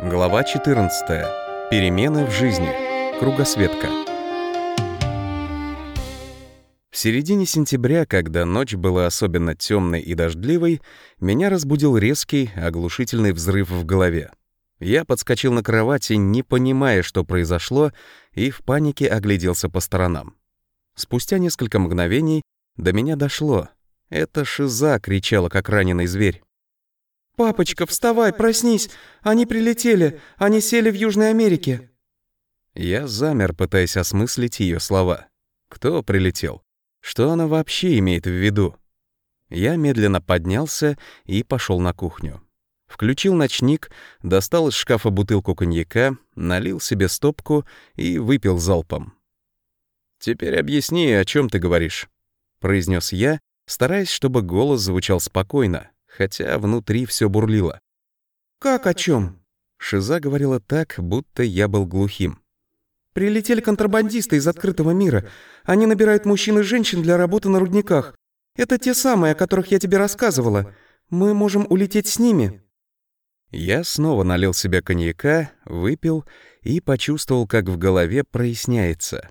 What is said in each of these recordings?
Глава 14. Перемены в жизни. Кругосветка. В середине сентября, когда ночь была особенно темной и дождливой, меня разбудил резкий, оглушительный взрыв в голове. Я подскочил на кровати, не понимая, что произошло, и в панике огляделся по сторонам. Спустя несколько мгновений до меня дошло. Это шиза кричала, как раненый зверь. «Папочка, вставай, проснись! Они прилетели! Они сели в Южной Америке!» Я замер, пытаясь осмыслить ее слова. Кто прилетел? Что она вообще имеет в виду? Я медленно поднялся и пошел на кухню. Включил ночник, достал из шкафа бутылку коньяка, налил себе стопку и выпил залпом. «Теперь объясни, о чем ты говоришь», — произнес я, стараясь, чтобы голос звучал спокойно, хотя внутри все бурлило. «Как о чем? Шиза говорила так, будто я был глухим. «Прилетели контрабандисты из открытого мира. Они набирают мужчин и женщин для работы на рудниках. Это те самые, о которых я тебе рассказывала. Мы можем улететь с ними». Я снова налил себе коньяка, выпил и почувствовал, как в голове проясняется.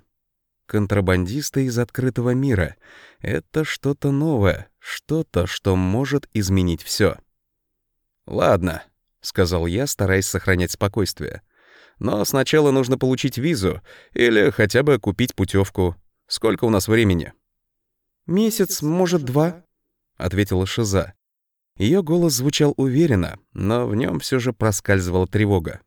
Контрабандисты из открытого мира — это что-то новое, что-то, что может изменить все. «Ладно», — сказал я, стараясь сохранять спокойствие. «Но сначала нужно получить визу или хотя бы купить путевку. Сколько у нас времени?» «Месяц, может, два», — ответила Шиза. Ее голос звучал уверенно, но в нем все же проскальзывала тревога.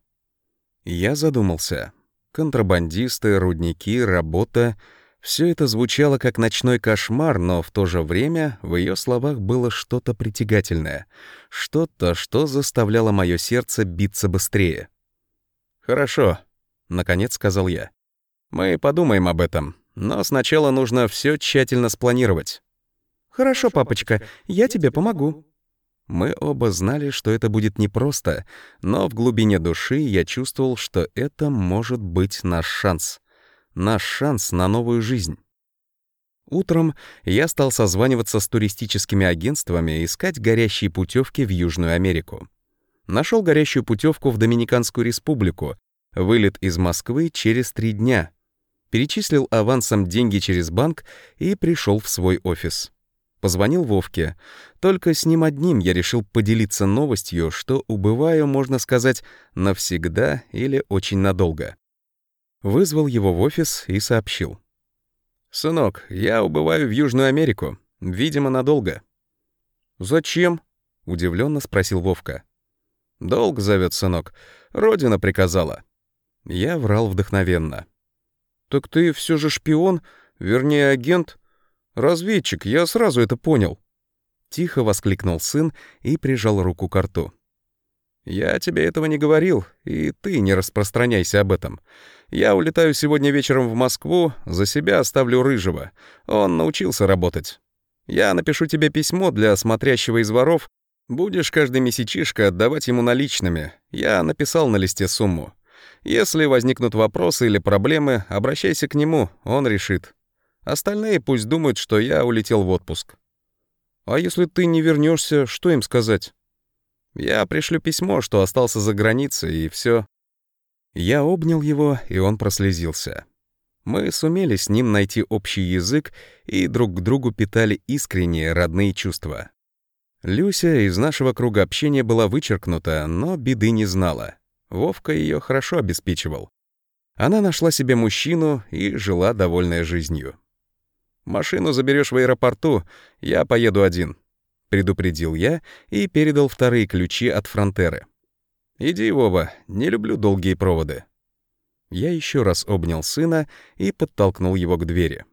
Я задумался. Контрабандисты, рудники, работа все это звучало как ночной кошмар, но в то же время в ее словах было что-то притягательное, что-то, что заставляло мое сердце биться быстрее. «Хорошо», — наконец сказал я. «Мы подумаем об этом, но сначала нужно все тщательно спланировать». «Хорошо, папочка, я тебе помогу». Мы оба знали, что это будет непросто, но в глубине души я чувствовал, что это может быть наш шанс — наш шанс на новую жизнь. Утром я стал созваниваться с туристическими агентствами искать горящие путевки в Южную Америку. Нашел горящую путевку в Доминиканскую республику, вылет из Москвы через три дня. Перечислил авансом деньги через банк и пришел в свой офис. Позвонил Вовке. Только с ним одним я решил поделиться новостью, что убываю, можно сказать, навсегда или очень надолго. Вызвал его в офис и сообщил. «Сынок, я убываю в Южную Америку. Видимо, надолго». «Зачем?» — удивленно спросил Вовка. «Долг зовет, сынок. Родина приказала». Я врал вдохновенно. «Так ты все же шпион, вернее, агент? Разведчик, я сразу это понял». Тихо воскликнул сын и прижал руку к рту. «Я тебе этого не говорил, и ты не распространяйся об этом. Я улетаю сегодня вечером в Москву, за себя оставлю Рыжего. Он научился работать. Я напишу тебе письмо для смотрящего из воров. Будешь каждый месячишко отдавать ему наличными. Я написал на листе сумму. Если возникнут вопросы или проблемы, обращайся к нему, он решит. Остальные пусть думают, что я улетел в отпуск. А если ты не вернешься, что им сказать? Я пришлю письмо, что остался за границей, и все. Я обнял его, и он прослезился. Мы сумели с ним найти общий язык и друг к другу питали искренние родные чувства. Люся из нашего круга общения была вычеркнута, но беды не знала. Вовка ее хорошо обеспечивал. Она нашла себе мужчину и жила довольная жизнью. «Машину заберешь в аэропорту, я поеду один», — предупредил я и передал вторые ключи от фронтеры. «Иди, Вова, не люблю долгие проводы». Я еще раз обнял сына и подтолкнул его к двери.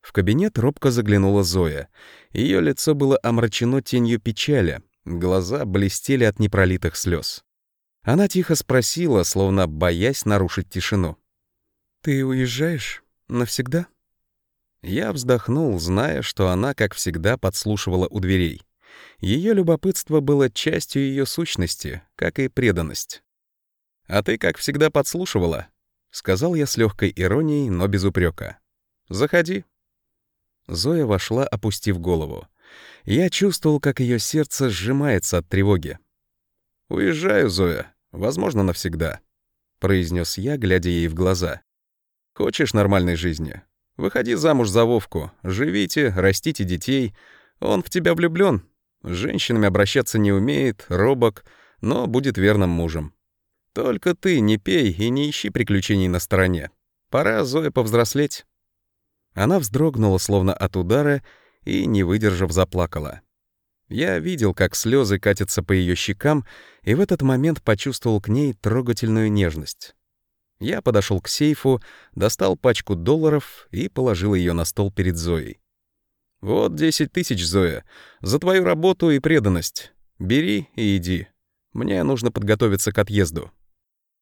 В кабинет робко заглянула Зоя. Ее лицо было омрачено тенью печали, глаза блестели от непролитых слез. Она тихо спросила, словно боясь нарушить тишину. «Ты уезжаешь? Навсегда?» Я вздохнул, зная, что она, как всегда, подслушивала у дверей. Ее любопытство было частью ее сущности, как и преданность. «А ты, как всегда, подслушивала», — сказал я с легкой иронией, но без упрека. «Заходи». Зоя вошла, опустив голову. Я чувствовал, как ее сердце сжимается от тревоги. «Уезжаю, Зоя. Возможно, навсегда», — произнес я, глядя ей в глаза. «Хочешь нормальной жизни? Выходи замуж за Вовку, живите, растите детей. Он в тебя влюблен. С женщинами обращаться не умеет, робок, но будет верным мужем. Только ты не пей и не ищи приключений на стороне. Пора Зоя повзрослеть». Она вздрогнула, словно от удара, и, не выдержав, заплакала. Я видел, как слезы катятся по ее щекам, и в этот момент почувствовал к ней трогательную нежность. Я подошел к сейфу, достал пачку долларов и положил ее на стол перед Зоей. «Вот десять тысяч, Зоя, за твою работу и преданность. Бери и иди. Мне нужно подготовиться к отъезду».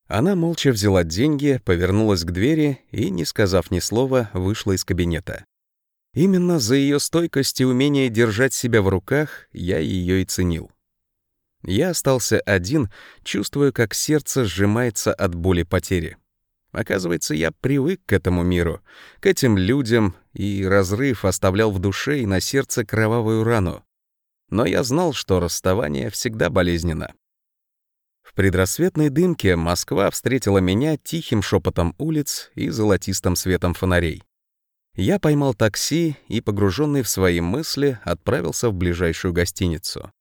Она молча взяла деньги, повернулась к двери и, не сказав ни слова, вышла из кабинета. Именно за ее стойкость и умение держать себя в руках я ее и ценил. Я остался один, чувствуя, как сердце сжимается от боли потери. Оказывается, я привык к этому миру, к этим людям, и разрыв оставлял в душе и на сердце кровавую рану. Но я знал, что расставание всегда болезненно. В предрассветной дымке Москва встретила меня тихим шепотом улиц и золотистым светом фонарей. Я поймал такси и, погруженный в свои мысли, отправился в ближайшую гостиницу.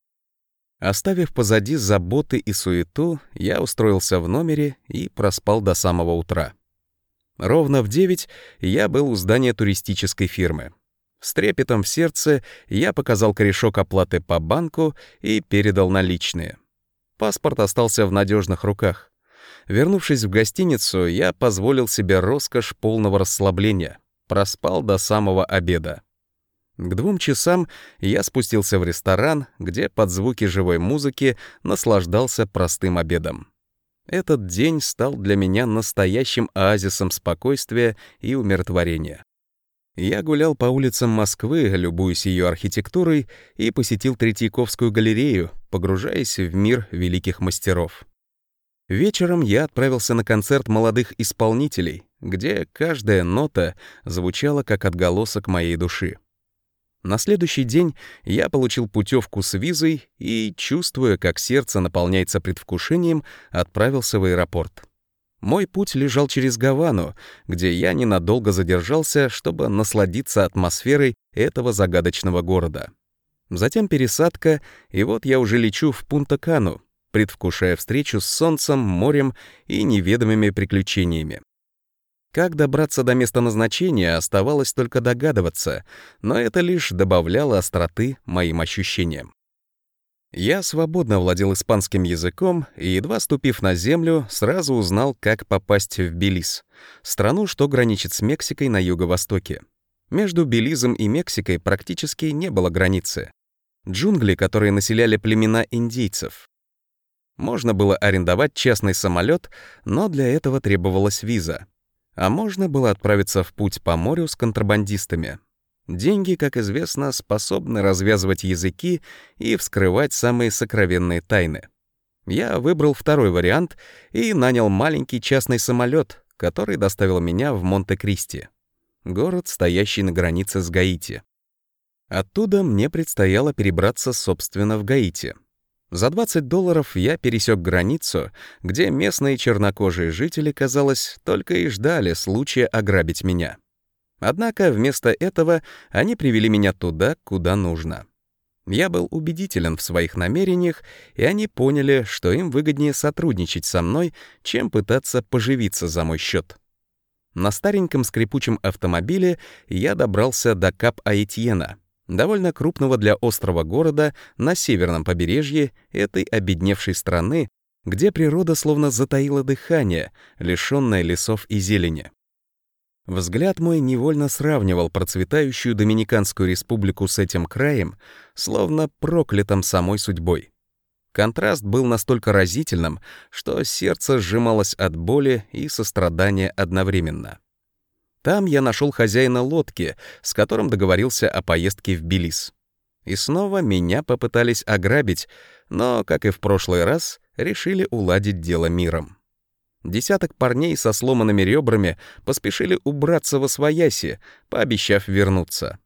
Оставив позади заботы и суету, я устроился в номере и проспал до самого утра. Ровно в девять я был у здания туристической фирмы. С трепетом в сердце я показал корешок оплаты по банку и передал наличные — Паспорт остался в надежных руках. Вернувшись в гостиницу, я позволил себе роскошь полного расслабления. Проспал до самого обеда. К двум часам я спустился в ресторан, где под звуки живой музыки наслаждался простым обедом. Этот день стал для меня настоящим оазисом спокойствия и умиротворения. Я гулял по улицам Москвы, любуясь ее архитектурой, и посетил Третьяковскую галерею, погружаясь в мир великих мастеров. Вечером я отправился на концерт молодых исполнителей, где каждая нота звучала как отголосок моей души. На следующий день я получил путевку с визой и, чувствуя, как сердце наполняется предвкушением, отправился в аэропорт. Мой путь лежал через Гавану, где я ненадолго задержался, чтобы насладиться атмосферой этого загадочного города. Затем пересадка, и вот я уже лечу в Пунта-Кану, предвкушая встречу с солнцем, морем и неведомыми приключениями. Как добраться до места назначения, оставалось только догадываться, но это лишь добавляло остроты моим ощущениям. Я свободно владел испанским языком и, едва ступив на землю, сразу узнал, как попасть в Белиз, страну, что граничит с Мексикой на юго-востоке. Между Белизом и Мексикой практически не было границы. Джунгли, которые населяли племена индейцев. Можно было арендовать частный самолет, но для этого требовалась виза. А можно было отправиться в путь по морю с контрабандистами. Деньги, как известно, способны развязывать языки и вскрывать самые сокровенные тайны. Я выбрал второй вариант и нанял маленький частный самолет, который доставил меня в Монте-Кристи, город, стоящий на границе с Гаити. Оттуда мне предстояло перебраться, собственно, в Гаити. За 20 долларов я пересек границу, где местные чернокожие жители, казалось, только и ждали случая ограбить меня. Однако вместо этого они привели меня туда, куда нужно. Я был убедителен в своих намерениях, и они поняли, что им выгоднее сотрудничать со мной, чем пытаться поживиться за мой счет. На стареньком скрипучем автомобиле я добрался до Кап-Аэтьена, довольно крупного для острова города на северном побережье этой обедневшей страны, где природа словно затаила дыхание, лишённая лесов и зелени. Взгляд мой невольно сравнивал процветающую Доминиканскую республику с этим краем, словно проклятым самой судьбой. Контраст был настолько разительным, что сердце сжималось от боли и сострадания одновременно. Там я нашел хозяина лодки, с которым договорился о поездке в Белиз. И снова меня попытались ограбить, но, как и в прошлый раз, решили уладить дело миром. Десяток парней со сломанными ребрами поспешили убраться во свояси, пообещав вернуться.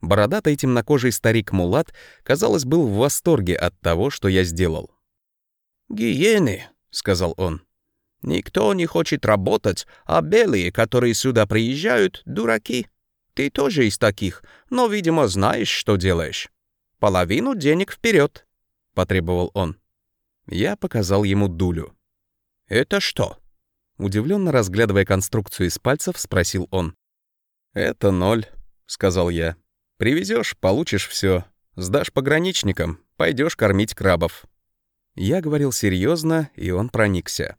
Бородатый темнокожий старик Мулат, казалось, был в восторге от того, что я сделал. «Гиены, сказал он. «Никто не хочет работать, а белые, которые сюда приезжают, дураки. Ты тоже из таких, но, видимо, знаешь, что делаешь. Половину денег вперед, потребовал он. Я показал ему дулю. «Это что?» Удивленно разглядывая конструкцию из пальцев, спросил он. «Это ноль», — сказал я. «Привезешь, получишь все. Сдашь пограничникам, пойдешь кормить крабов». Я говорил серьезно, и он проникся.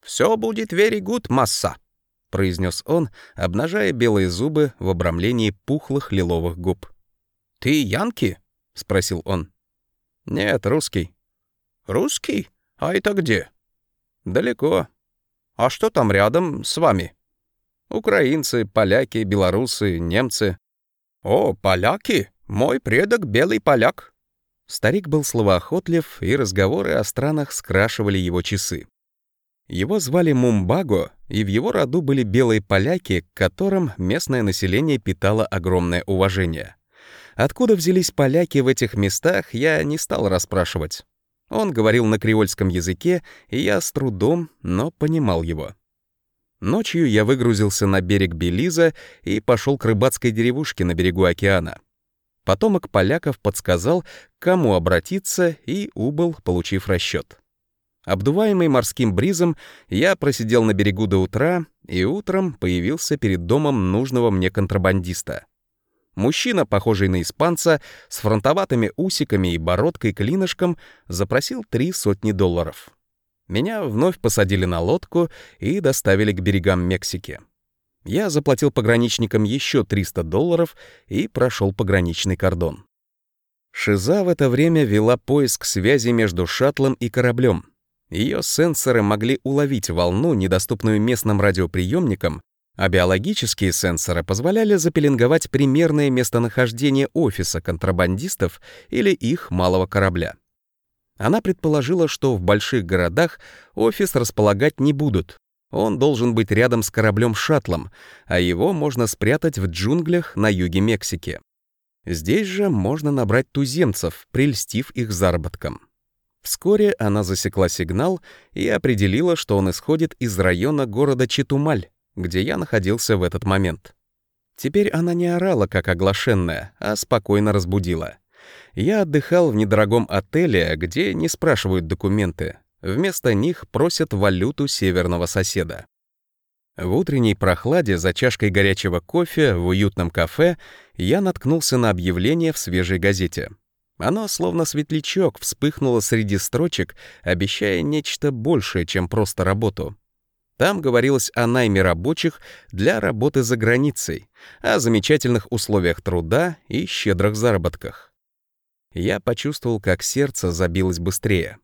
«Все будет very good, масса», — произнес он, обнажая белые зубы в обрамлении пухлых лиловых губ. «Ты янки?» — спросил он. «Нет, русский». «Русский? А это где?» «Далеко». «А что там рядом с вами?» «Украинцы, поляки, белорусы, немцы». «О, поляки? Мой предок белый поляк». Старик был словоохотлив, и разговоры о странах скрашивали его часы. Его звали Мумбаго, и в его роду были белые поляки, к которым местное население питало огромное уважение. Откуда взялись поляки в этих местах, я не стал расспрашивать. Он говорил на креольском языке, и я с трудом, но понимал его. Ночью я выгрузился на берег Белиза и пошел к рыбацкой деревушке на берегу океана. Потомок поляков подсказал, к кому обратиться, и убыл, получив расчет. Обдуваемый морским бризом, я просидел на берегу до утра, и утром появился перед домом нужного мне контрабандиста. Мужчина, похожий на испанца, с фронтоватыми усиками и бородкой-клинышком, запросил три сотни долларов. Меня вновь посадили на лодку и доставили к берегам Мексики. Я заплатил пограничникам еще 300 долларов и прошел пограничный кордон. Шиза в это время вела поиск связи между шаттлом и кораблем. Ее сенсоры могли уловить волну, недоступную местным радиоприемникам, а биологические сенсоры позволяли запеленговать примерное местонахождение офиса контрабандистов или их малого корабля. Она предположила, что в больших городах офис располагать не будут. Он должен быть рядом с кораблем-шаттлом, а его можно спрятать в джунглях на юге Мексики. Здесь же можно набрать туземцев, прельстив их заработком. Вскоре она засекла сигнал и определила, что он исходит из района города Читумаль, где я находился в этот момент. Теперь она не орала, как оглашенная, а спокойно разбудила. Я отдыхал в недорогом отеле, где не спрашивают документы. Вместо них просят валюту северного соседа. В утренней прохладе за чашкой горячего кофе в уютном кафе я наткнулся на объявление в свежей газете. Оно, словно светлячок, вспыхнуло среди строчек, обещая нечто большее, чем просто работу. Там говорилось о найме рабочих для работы за границей, о замечательных условиях труда и щедрых заработках. Я почувствовал, как сердце забилось быстрее.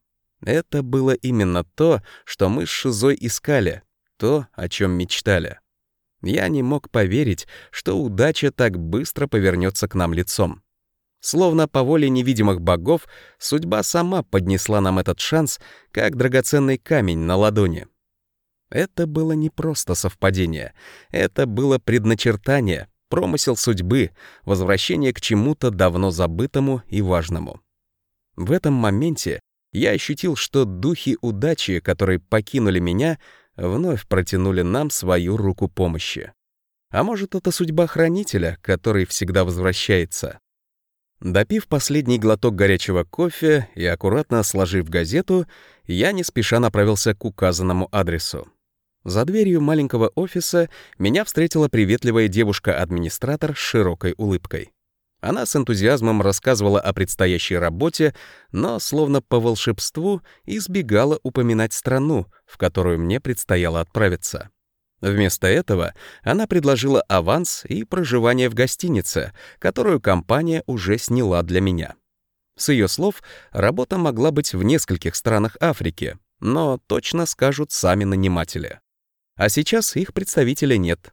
Это было именно то, что мы с Шизой искали, то, о чем мечтали. Я не мог поверить, что удача так быстро повернется к нам лицом. Словно по воле невидимых богов, судьба сама поднесла нам этот шанс, как драгоценный камень на ладони. Это было не просто совпадение. Это было предначертание, промысел судьбы, возвращение к чему-то давно забытому и важному. В этом моменте я ощутил, что духи удачи, которые покинули меня, вновь протянули нам свою руку помощи. А может, это судьба хранителя, который всегда возвращается. Допив последний глоток горячего кофе и аккуратно сложив газету, я не спеша направился к указанному адресу. За дверью маленького офиса меня встретила приветливая девушка-администратор с широкой улыбкой. Она с энтузиазмом рассказывала о предстоящей работе, но, словно по волшебству, избегала упоминать страну, в которую мне предстояло отправиться. Вместо этого она предложила аванс и проживание в гостинице, которую компания уже сняла для меня. С ее слов, работа могла быть в нескольких странах Африки, но точно скажут сами наниматели а сейчас их представителя нет.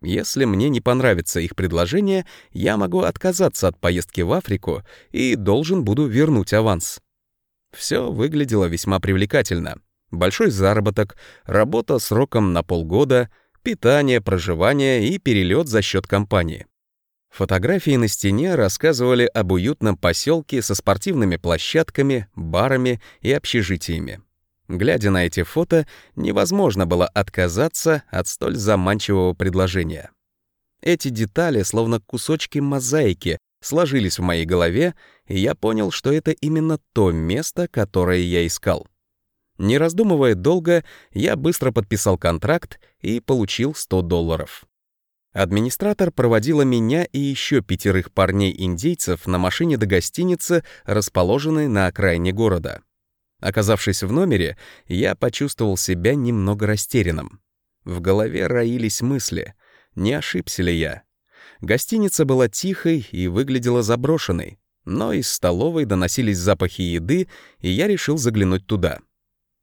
Если мне не понравится их предложение, я могу отказаться от поездки в Африку и должен буду вернуть аванс. Все выглядело весьма привлекательно. Большой заработок, работа сроком на полгода, питание, проживание и перелет за счет компании. Фотографии на стене рассказывали об уютном поселке со спортивными площадками, барами и общежитиями. Глядя на эти фото, невозможно было отказаться от столь заманчивого предложения. Эти детали, словно кусочки мозаики, сложились в моей голове, и я понял, что это именно то место, которое я искал. Не раздумывая долго, я быстро подписал контракт и получил 100 долларов. Администратор проводила меня и еще пятерых парней-индейцев на машине до гостиницы, расположенной на окраине города. Оказавшись в номере, я почувствовал себя немного растерянным. В голове роились мысли, не ошибся ли я. Гостиница была тихой и выглядела заброшенной, но из столовой доносились запахи еды, и я решил заглянуть туда.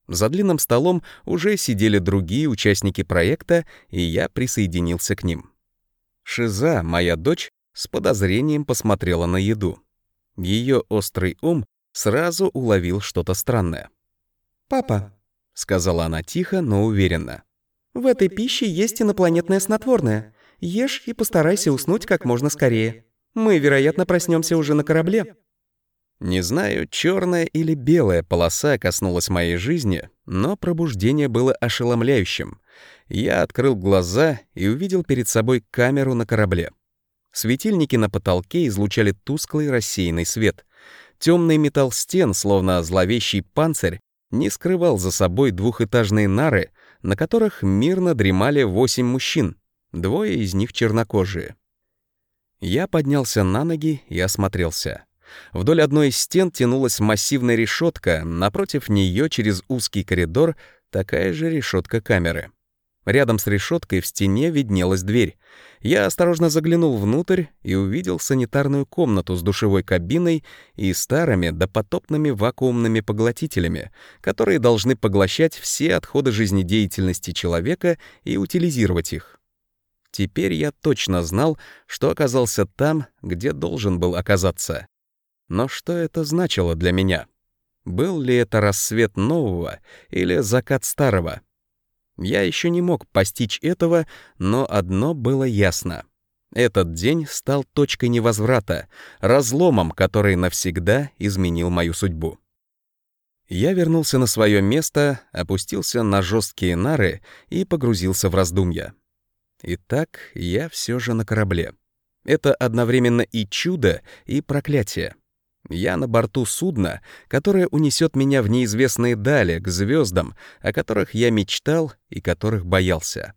За длинным столом уже сидели другие участники проекта, и я присоединился к ним. Шиза, моя дочь, с подозрением посмотрела на еду. Ее острый ум сразу уловил что-то странное. «Папа», — сказала она тихо, но уверенно, — «в этой пище есть инопланетное снотворное. Ешь и постарайся уснуть как можно скорее. Мы, вероятно, проснемся уже на корабле». Не знаю, черная или белая полоса коснулась моей жизни, но пробуждение было ошеломляющим. Я открыл глаза и увидел перед собой камеру на корабле. Светильники на потолке излучали тусклый рассеянный свет. Темный металл стен, словно зловещий панцирь, не скрывал за собой двухэтажные нары, на которых мирно дремали восемь мужчин, двое из них чернокожие. Я поднялся на ноги и осмотрелся. Вдоль одной из стен тянулась массивная решетка, напротив нее через узкий коридор такая же решетка камеры. Рядом с решеткой в стене виднелась дверь. Я осторожно заглянул внутрь и увидел санитарную комнату с душевой кабиной и старыми допотопными вакуумными поглотителями, которые должны поглощать все отходы жизнедеятельности человека и утилизировать их. Теперь я точно знал, что оказался там, где должен был оказаться. Но что это значило для меня? Был ли это рассвет нового или закат старого? Я еще не мог постичь этого, но одно было ясно. Этот день стал точкой невозврата, разломом, который навсегда изменил мою судьбу. Я вернулся на свое место, опустился на жесткие нары и погрузился в раздумья. Итак, я все же на корабле. Это одновременно и чудо, и проклятие. Я на борту судна, которое унесет меня в неизвестные дали, к звездам, о которых я мечтал и которых боялся.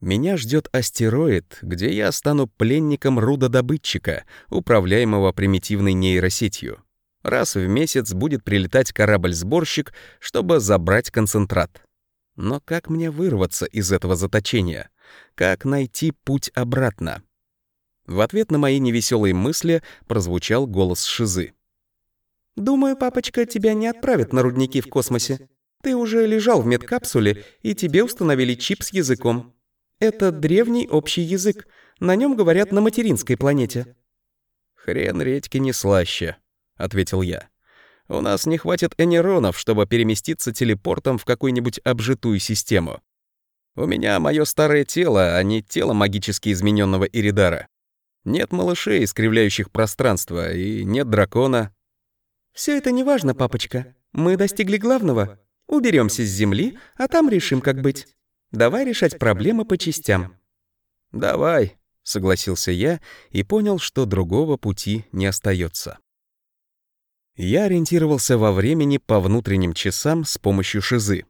Меня ждет астероид, где я стану пленником рудодобытчика, управляемого примитивной нейросетью. Раз в месяц будет прилетать корабль-сборщик, чтобы забрать концентрат. Но как мне вырваться из этого заточения? Как найти путь обратно? В ответ на мои невеселые мысли прозвучал голос Шизы. «Думаю, папочка, тебя не отправят на рудники в космосе. Ты уже лежал в медкапсуле, и тебе установили чип с языком. Это древний общий язык. На нем говорят на материнской планете». «Хрен редьки не слаще», — ответил я. «У нас не хватит энеронов, чтобы переместиться телепортом в какую-нибудь обжитую систему. У меня мое старое тело, а не тело магически измененного Иридара. Нет малышей, искривляющих пространство, и нет дракона. Все это не важно, папочка. Мы достигли главного. Уберемся с земли, а там решим, как быть. Давай решать проблемы по частям. Давай, согласился я и понял, что другого пути не остается. Я ориентировался во времени по внутренним часам с помощью шизы.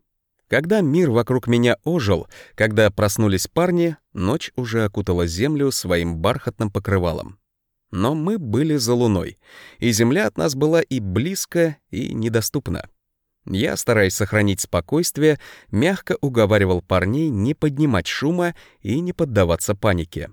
Когда мир вокруг меня ожил, когда проснулись парни, ночь уже окутала землю своим бархатным покрывалом. Но мы были за луной, и земля от нас была и близко, и недоступна. Я, стараясь сохранить спокойствие, мягко уговаривал парней не поднимать шума и не поддаваться панике.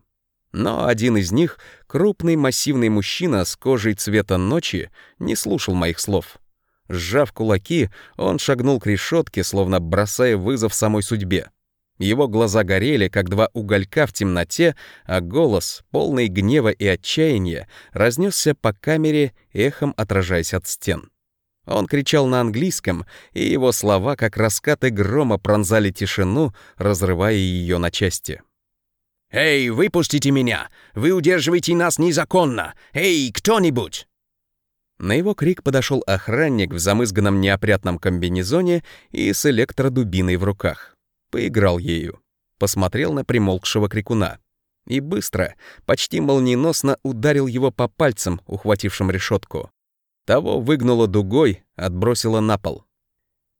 Но один из них, крупный массивный мужчина с кожей цвета ночи, не слушал моих слов — Сжав кулаки, он шагнул к решетке, словно бросая вызов самой судьбе. Его глаза горели, как два уголька в темноте, а голос, полный гнева и отчаяния, разнесся по камере, эхом отражаясь от стен. Он кричал на английском, и его слова, как раскаты грома, пронзали тишину, разрывая ее на части. «Эй, выпустите меня! Вы удерживаете нас незаконно! Эй, кто-нибудь!» На его крик подошел охранник в замызганном неопрятном комбинезоне и с электродубиной в руках. Поиграл ею. Посмотрел на примолкшего крикуна. И быстро, почти молниеносно ударил его по пальцам, ухватившим решетку. Того выгнуло дугой, отбросило на пол.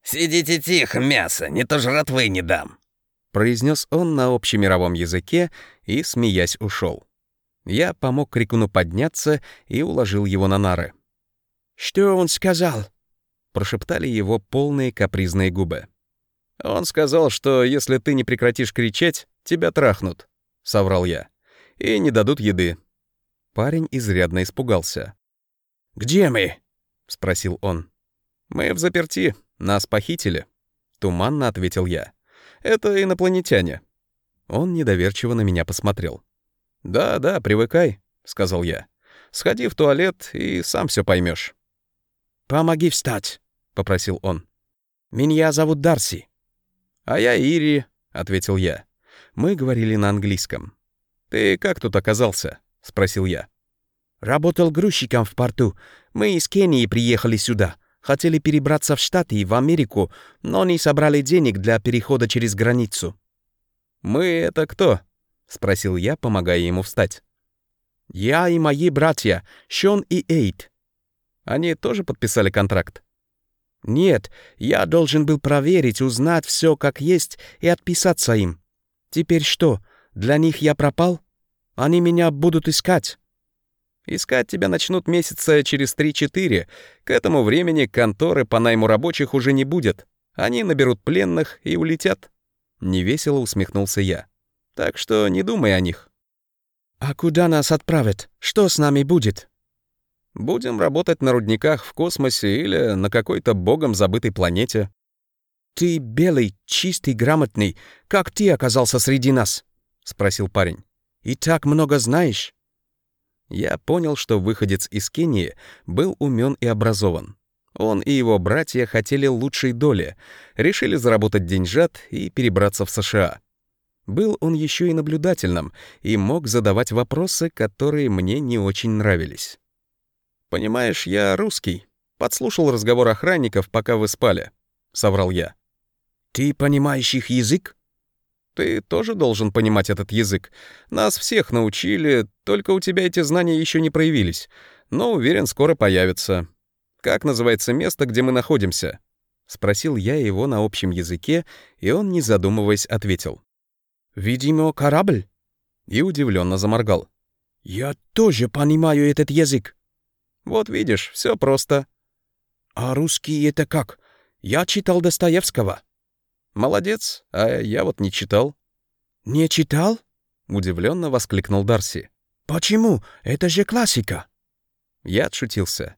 «Сидите тихо, мясо, не то жратвы не дам», произнес он на общемировом языке и, смеясь, ушел. Я помог крикуну подняться и уложил его на нары. «Что он сказал?» — прошептали его полные капризные губы. «Он сказал, что если ты не прекратишь кричать, тебя трахнут», — соврал я, — «и не дадут еды». Парень изрядно испугался. «Где мы?» — спросил он. «Мы в заперти, нас похитили», — туманно ответил я. «Это инопланетяне». Он недоверчиво на меня посмотрел. «Да, да, привыкай», — сказал я. «Сходи в туалет и сам все поймешь. «Помоги встать», — попросил он. «Меня зовут Дарси». «А я Ири», — ответил я. Мы говорили на английском. «Ты как тут оказался?» — спросил я. «Работал грузчиком в порту. Мы из Кении приехали сюда. Хотели перебраться в Штаты и в Америку, но не собрали денег для перехода через границу». «Мы — это кто?» — спросил я, помогая ему встать. «Я и мои братья, Шон и Эйд», они тоже подписали контракт? Нет, я должен был проверить, узнать все как есть и отписаться им. Теперь что, для них я пропал? Они меня будут искать. Искать тебя начнут месяца через 3-4. К этому времени конторы по найму рабочих уже не будет. Они наберут пленных и улетят. Невесело усмехнулся я. Так что не думай о них. А куда нас отправят? Что с нами будет? Будем работать на рудниках в космосе или на какой-то богом забытой планете. «Ты белый, чистый, грамотный. Как ты оказался среди нас?» — спросил парень. «И так много знаешь?» Я понял, что выходец из Кении был умен и образован. Он и его братья хотели лучшей доли, решили заработать деньжат и перебраться в США. Был он еще и наблюдательным и мог задавать вопросы, которые мне не очень нравились. «Понимаешь, я русский. Подслушал разговор охранников, пока вы спали», — соврал я. «Ты понимаешь их язык?» «Ты тоже должен понимать этот язык. Нас всех научили, только у тебя эти знания еще не проявились. Но, уверен, скоро появятся. Как называется место, где мы находимся?» Спросил я его на общем языке, и он, не задумываясь, ответил. «Видимо, корабль?» И удивленно заморгал. «Я тоже понимаю этот язык». Вот видишь, все просто. А русский это как? Я читал Достоевского. Молодец, а я вот не читал. Не читал? Удивленно воскликнул Дарси. Почему? Это же классика. Я отшутился.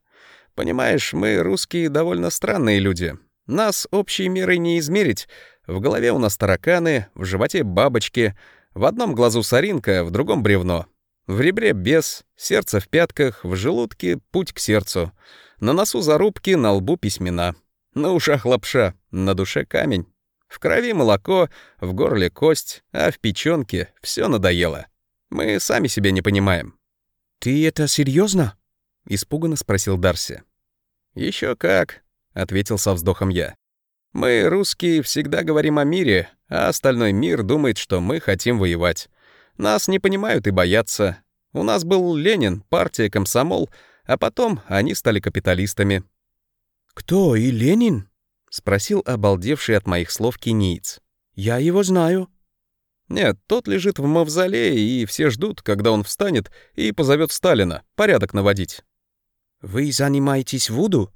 Понимаешь, мы, русские, довольно странные люди. Нас общей мерой не измерить. В голове у нас тараканы, в животе бабочки, в одном глазу соринка, в другом бревно. В ребре бес, сердце в пятках, в желудке путь к сердцу. На носу зарубки, на лбу письмена. На ушах лапша, на душе камень. В крови молоко, в горле кость, а в печёнке все надоело. Мы сами себя не понимаем. «Ты это серьезно? испуганно спросил Дарси. Еще как», — ответил со вздохом я. «Мы, русские, всегда говорим о мире, а остальной мир думает, что мы хотим воевать. Нас не понимают и боятся. У нас был Ленин, партия, комсомол, а потом они стали капиталистами». «Кто и Ленин?» — спросил обалдевший от моих слов кенийц. «Я его знаю». «Нет, тот лежит в мавзолее, и все ждут, когда он встанет и позовет Сталина порядок наводить». «Вы занимаетесь вуду?»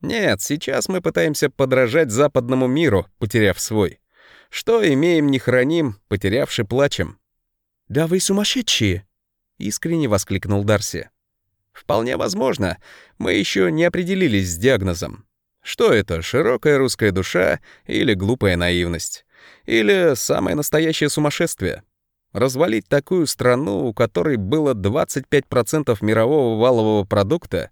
«Нет, сейчас мы пытаемся подражать западному миру, потеряв свой. Что имеем, не храним, потерявши плачем». «Да вы сумасшедшие!» — искренне воскликнул Дарси. «Вполне возможно. Мы еще не определились с диагнозом. Что это, широкая русская душа или глупая наивность? Или самое настоящее сумасшествие? Развалить такую страну, у которой было 25% мирового валового продукта,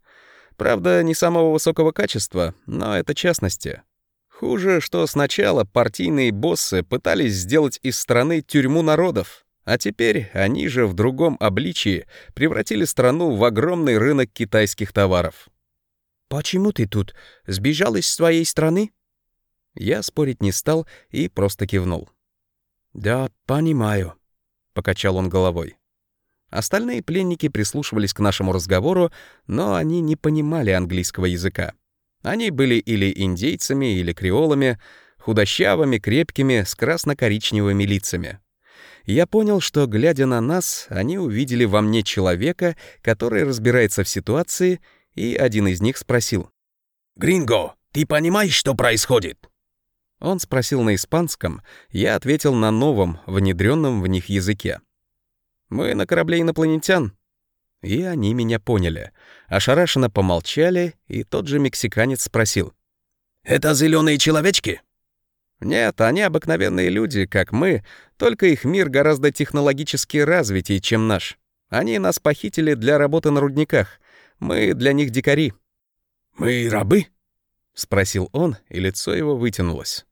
правда, не самого высокого качества, но это частности. Хуже, что сначала партийные боссы пытались сделать из страны тюрьму народов, а теперь они же в другом обличии превратили страну в огромный рынок китайских товаров. «Почему ты тут? Сбежал из своей страны?» Я спорить не стал и просто кивнул. «Да, понимаю», — покачал он головой. Остальные пленники прислушивались к нашему разговору, но они не понимали английского языка. Они были или индейцами, или креолами, худощавыми, крепкими, с красно-коричневыми лицами. Я понял, что, глядя на нас, они увидели во мне человека, который разбирается в ситуации, и один из них спросил. «Гринго, ты понимаешь, что происходит?» Он спросил на испанском, я ответил на новом, внедренном в них языке. «Мы на корабле инопланетян». И они меня поняли. Ошарашенно помолчали, и тот же мексиканец спросил. «Это зеленые человечки?» «Нет, они обыкновенные люди, как мы, только их мир гораздо технологически развитее, чем наш. Они нас похитили для работы на рудниках. Мы для них дикари». «Мы рабы?» — спросил он, и лицо его вытянулось.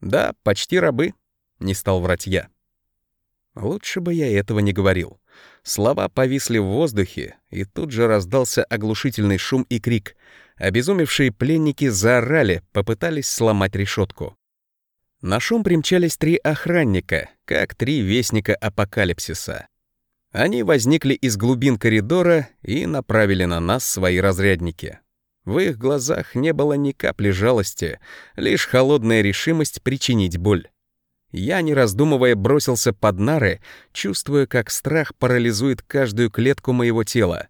«Да, почти рабы», — не стал врать я. Лучше бы я этого не говорил. Слова повисли в воздухе, и тут же раздался оглушительный шум и крик. Обезумевшие пленники заорали, попытались сломать решетку. На шум примчались три охранника, как три вестника апокалипсиса. Они возникли из глубин коридора и направили на нас свои разрядники. В их глазах не было ни капли жалости, лишь холодная решимость причинить боль. Я, не раздумывая, бросился под нары, чувствуя, как страх парализует каждую клетку моего тела.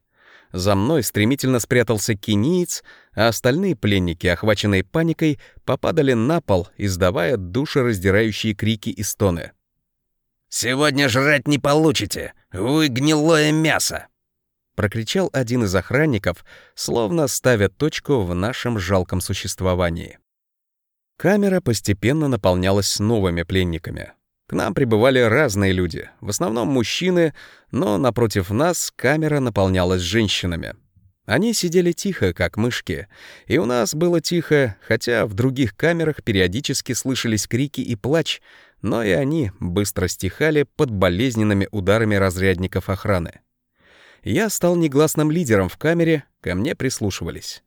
За мной стремительно спрятался киниец, а остальные пленники, охваченные паникой, попадали на пол, издавая душераздирающие крики и стоны. «Сегодня жрать не получите! Вы гнилое мясо!» прокричал один из охранников, словно ставя точку в нашем жалком существовании. Камера постепенно наполнялась новыми пленниками. К нам прибывали разные люди, в основном мужчины, но напротив нас камера наполнялась женщинами. Они сидели тихо, как мышки, и у нас было тихо, хотя в других камерах периодически слышались крики и плач, но и они быстро стихали под болезненными ударами разрядников охраны. Я стал негласным лидером в камере, ко мне прислушивались.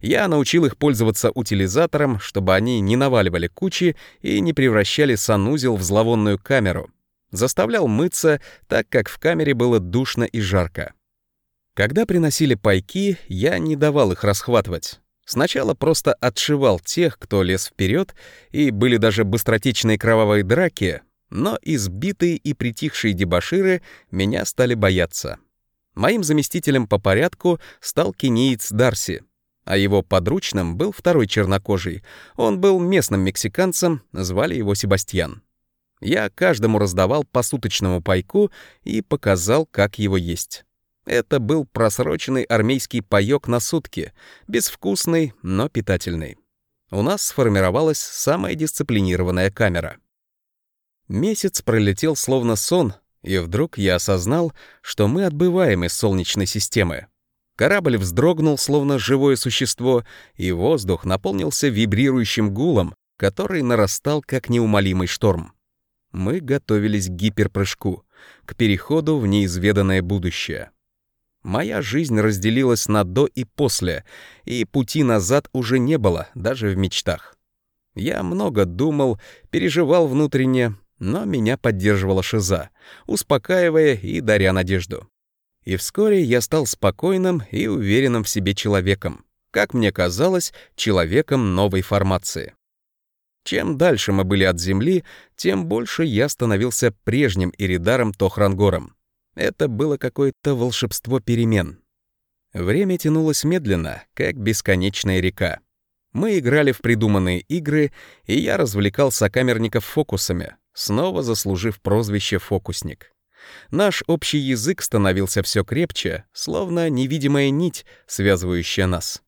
Я научил их пользоваться утилизатором, чтобы они не наваливали кучи и не превращали санузел в зловонную камеру. Заставлял мыться, так как в камере было душно и жарко. Когда приносили пайки, я не давал их расхватывать. Сначала просто отшивал тех, кто лез вперед, и были даже быстротечные кровавые драки, но избитые и притихшие дебоширы меня стали бояться. Моим заместителем по порядку стал кениец Дарси, а его подручным был второй чернокожий. Он был местным мексиканцем, звали его Себастьян. Я каждому раздавал по суточному пайку и показал, как его есть. Это был просроченный армейский паёк на сутки, безвкусный, но питательный. У нас сформировалась самая дисциплинированная камера. Месяц пролетел словно сон, и вдруг я осознал, что мы отбываем из Солнечной системы. Корабль вздрогнул, словно живое существо, и воздух наполнился вибрирующим гулом, который нарастал, как неумолимый шторм. Мы готовились к гиперпрыжку, к переходу в неизведанное будущее. Моя жизнь разделилась на «до» и «после», и пути назад уже не было, даже в мечтах. Я много думал, переживал внутренне, но меня поддерживала Шиза, успокаивая и даря надежду. И вскоре я стал спокойным и уверенным в себе человеком, как мне казалось, человеком новой формации. Чем дальше мы были от Земли, тем больше я становился прежним Иридаром Тохрангором. Это было какое-то волшебство перемен. Время тянулось медленно, как бесконечная река. Мы играли в придуманные игры, и я развлекал сокамерников фокусами, снова заслужив прозвище «фокусник». Наш общий язык становился все крепче, словно невидимая нить, связывающая нас.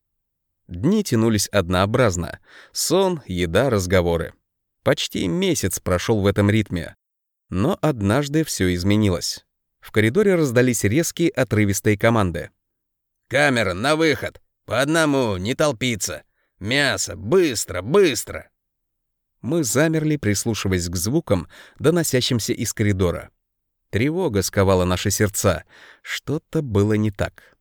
Дни тянулись однообразно. Сон, еда, разговоры. Почти месяц прошел в этом ритме. Но однажды все изменилось. В коридоре раздались резкие отрывистые команды. «Камера, на выход! По одному, не толпиться! Мясо, быстро, быстро!» Мы замерли, прислушиваясь к звукам, доносящимся из коридора. Тревога сковала наши сердца. Что-то было не так.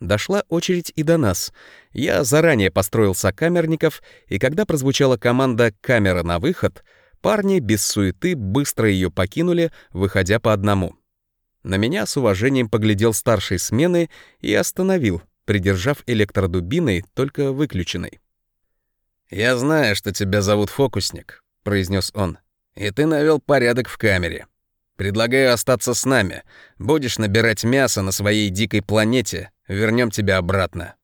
Дошла очередь и до нас. Я заранее построил сокамерников, и когда прозвучала команда «камера на выход», парни без суеты быстро ее покинули, выходя по одному. На меня с уважением поглядел старший смены и остановил, придержав электродубиной, только выключенной. «Я знаю, что тебя зовут Фокусник», — произнес он, — «и ты навел порядок в камере. Предлагаю остаться с нами. Будешь набирать мясо на своей дикой планете, вернем тебя обратно».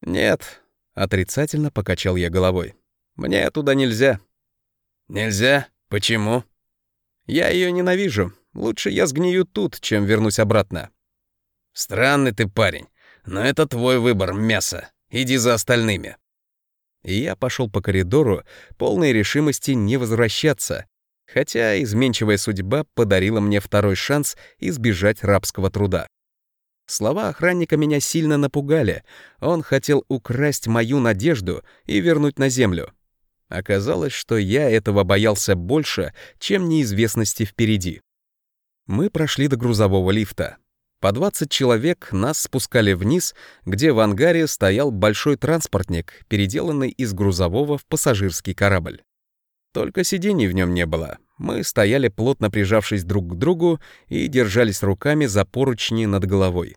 «Нет», — отрицательно покачал я головой. «Мне туда нельзя». «Нельзя? Почему?» «Я ее ненавижу. Лучше я сгнию тут, чем вернусь обратно». «Странный ты парень, но это твой выбор, мясо. Иди за остальными». И я пошел по коридору, полной решимости не возвращаться, хотя изменчивая судьба подарила мне второй шанс избежать рабского труда. Слова охранника меня сильно напугали. Он хотел украсть мою надежду и вернуть на землю. Оказалось, что я этого боялся больше, чем неизвестности впереди. Мы прошли до грузового лифта. По 20 человек нас спускали вниз, где в ангаре стоял большой транспортник, переделанный из грузового в пассажирский корабль. Только сидений в нем не было. Мы стояли, плотно прижавшись друг к другу, и держались руками за поручни над головой.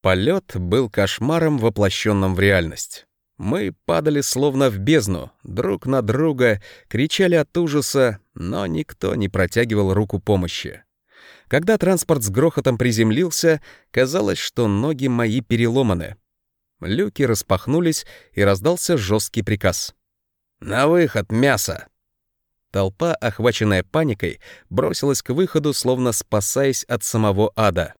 Полет был кошмаром, воплощенным в реальность. Мы падали словно в бездну, друг на друга, кричали от ужаса, но никто не протягивал руку помощи. Когда транспорт с грохотом приземлился, казалось, что ноги мои переломаны. Люки распахнулись, и раздался жесткий приказ. «На выход, мясо!» Толпа, охваченная паникой, бросилась к выходу, словно спасаясь от самого ада.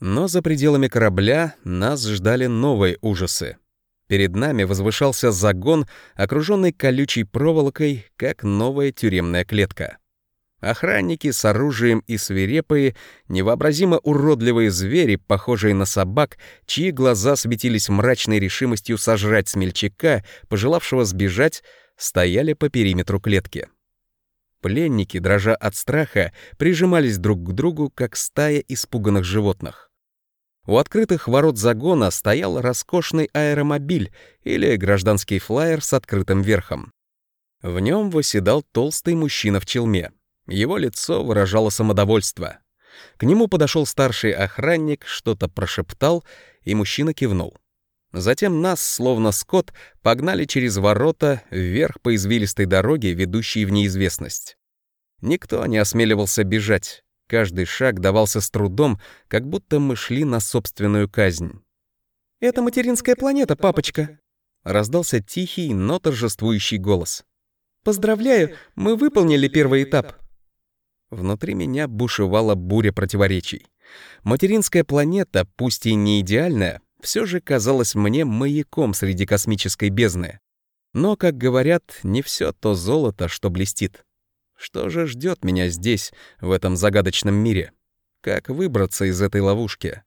Но за пределами корабля нас ждали новые ужасы. Перед нами возвышался загон, окруженный колючей проволокой, как новая тюремная клетка. Охранники с оружием и свирепые, невообразимо уродливые звери, похожие на собак, чьи глаза светились мрачной решимостью сожрать смельчака, пожелавшего сбежать, стояли по периметру клетки. Пленники, дрожа от страха, прижимались друг к другу, как стая испуганных животных. У открытых ворот загона стоял роскошный аэромобиль или гражданский флайер с открытым верхом. В нем восседал толстый мужчина в челме. Его лицо выражало самодовольство. К нему подошел старший охранник, что-то прошептал, и мужчина кивнул. Затем нас, словно скот, погнали через ворота вверх по извилистой дороге, ведущей в неизвестность. Никто не осмеливался бежать. Каждый шаг давался с трудом, как будто мы шли на собственную казнь. «Это материнская планета, папочка!» Раздался тихий, но торжествующий голос. «Поздравляю, мы выполнили первый этап!» Внутри меня бушевала буря противоречий. Материнская планета, пусть и не идеальная, все же казалось мне маяком среди космической бездны. Но, как говорят, не все то золото, что блестит. Что же ждет меня здесь, в этом загадочном мире? Как выбраться из этой ловушки?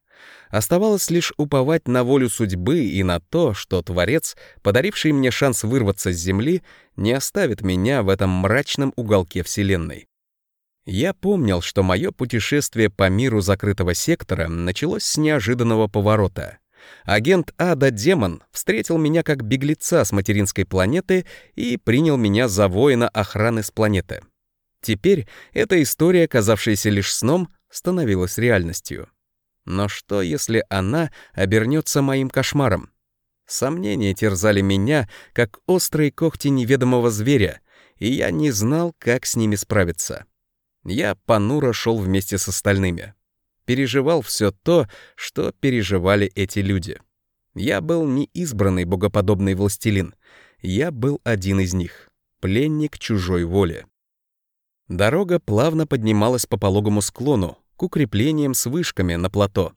Оставалось лишь уповать на волю судьбы и на то, что Творец, подаривший мне шанс вырваться с Земли, не оставит меня в этом мрачном уголке Вселенной. Я помнил, что мое путешествие по миру закрытого сектора началось с неожиданного поворота. Агент Ада Демон встретил меня как беглеца с материнской планеты и принял меня за воина охраны с планеты. Теперь эта история, казавшаяся лишь сном, становилась реальностью. Но что, если она обернется моим кошмаром? Сомнения терзали меня, как острые когти неведомого зверя, и я не знал, как с ними справиться. Я понуро шел вместе с остальными переживал все то, что переживали эти люди. Я был не избранный богоподобный властелин. Я был один из них, пленник чужой воли. Дорога плавно поднималась по пологому склону, к укреплениям с вышками на плато.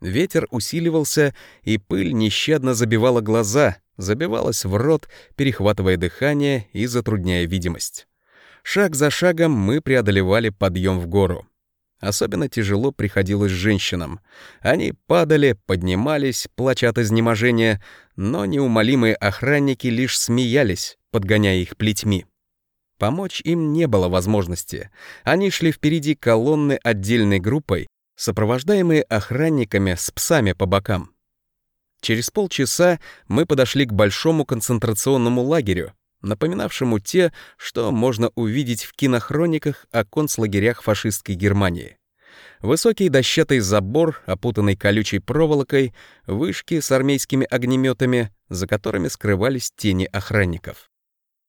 Ветер усиливался, и пыль нещадно забивала глаза, забивалась в рот, перехватывая дыхание и затрудняя видимость. Шаг за шагом мы преодолевали подъем в гору. Особенно тяжело приходилось женщинам. Они падали, поднимались, плача от изнеможения, но неумолимые охранники лишь смеялись, подгоняя их плетьми. Помочь им не было возможности. Они шли впереди колонны отдельной группой, сопровождаемые охранниками с псами по бокам. Через полчаса мы подошли к большому концентрационному лагерю, напоминавшему те, что можно увидеть в кинохрониках о концлагерях фашистской Германии. Высокий дощатый забор, опутанный колючей проволокой, вышки с армейскими огнеметами, за которыми скрывались тени охранников.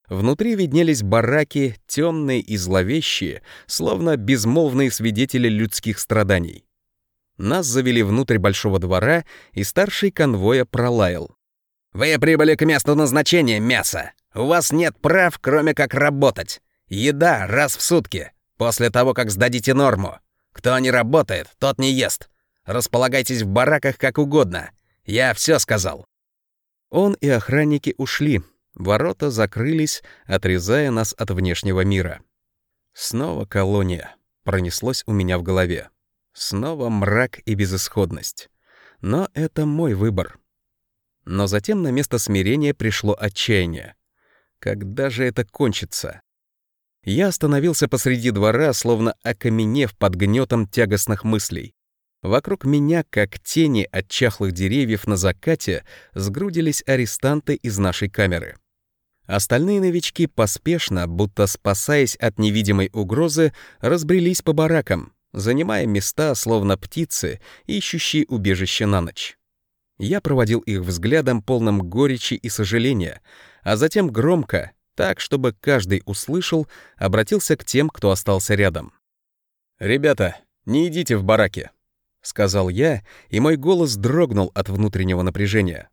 Внутри виднелись бараки, темные и зловещие, словно безмолвные свидетели людских страданий. Нас завели внутрь большого двора, и старший конвоя пролаял. «Вы прибыли к месту назначения, мясо! У вас нет прав, кроме как работать. Еда раз в сутки, после того, как сдадите норму. Кто не работает, тот не ест. Располагайтесь в бараках как угодно. Я все сказал». Он и охранники ушли, Ворота закрылись, отрезая нас от внешнего мира. Снова колония. Пронеслось у меня в голове. Снова мрак и безысходность. Но это мой выбор. Но затем на место смирения пришло отчаяние. Когда же это кончится? Я остановился посреди двора, словно окаменев под гнетом тягостных мыслей. Вокруг меня, как тени от чахлых деревьев на закате, сгрудились арестанты из нашей камеры. Остальные новички поспешно, будто спасаясь от невидимой угрозы, разбрелись по баракам, занимая места, словно птицы, ищущие убежище на ночь. Я проводил их взглядом, полным горечи и сожаления, а затем громко, так, чтобы каждый услышал, обратился к тем, кто остался рядом. «Ребята, не идите в бараки», — сказал я, и мой голос дрогнул от внутреннего напряжения.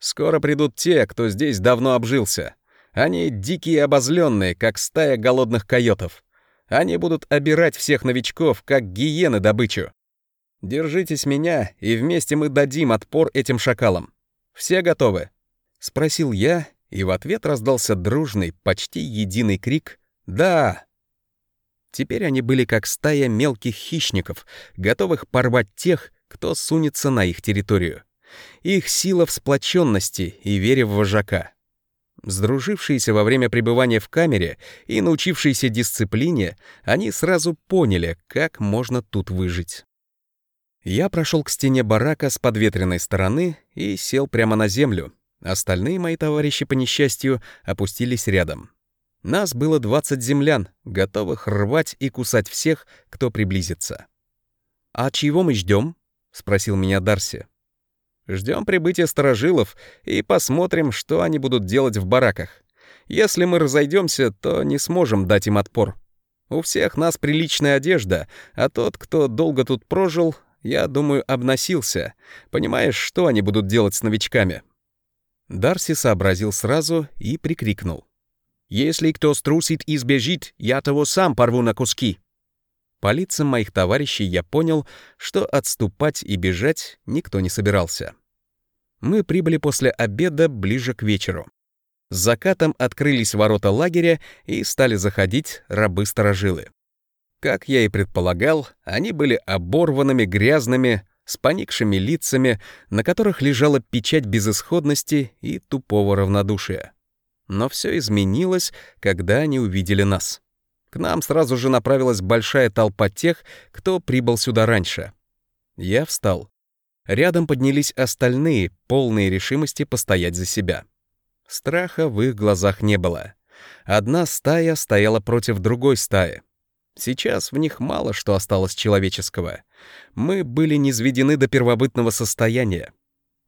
«Скоро придут те, кто здесь давно обжился, они дикие и обозленные, как стая голодных койотов. Они будут обирать всех новичков, как гиены добычу. Держитесь меня, и вместе мы дадим отпор этим шакалам. Все готовы?» Спросил я, и в ответ раздался дружный, почти единый крик «Да!». Теперь они были как стая мелких хищников, готовых порвать тех, кто сунется на их территорию. Их сила в сплоченности и вере в вожака. Сдружившиеся во время пребывания в камере и научившиеся дисциплине, они сразу поняли, как можно тут выжить. Я прошел к стене барака с подветренной стороны и сел прямо на землю. Остальные мои товарищи, по несчастью, опустились рядом. Нас было 20 землян, готовых рвать и кусать всех, кто приблизится. «А чего мы ждем? спросил меня Дарси. Ждем прибытия сторожилов и посмотрим, что они будут делать в бараках. Если мы разойдемся, то не сможем дать им отпор. У всех нас приличная одежда, а тот, кто долго тут прожил, я думаю, обносился. Понимаешь, что они будут делать с новичками?» Дарси сообразил сразу и прикрикнул. «Если кто струсит и сбежит, я того сам порву на куски». По лицам моих товарищей я понял, что отступать и бежать никто не собирался. Мы прибыли после обеда ближе к вечеру. С закатом открылись ворота лагеря и стали заходить рабы-сторожилы. Как я и предполагал, они были оборванными, грязными, с поникшими лицами, на которых лежала печать безысходности и тупого равнодушия. Но все изменилось, когда они увидели нас. К нам сразу же направилась большая толпа тех, кто прибыл сюда раньше. Я встал. Рядом поднялись остальные, полные решимости постоять за себя. Страха в их глазах не было. Одна стая стояла против другой стаи. Сейчас в них мало что осталось человеческого. Мы были низведены до первобытного состояния.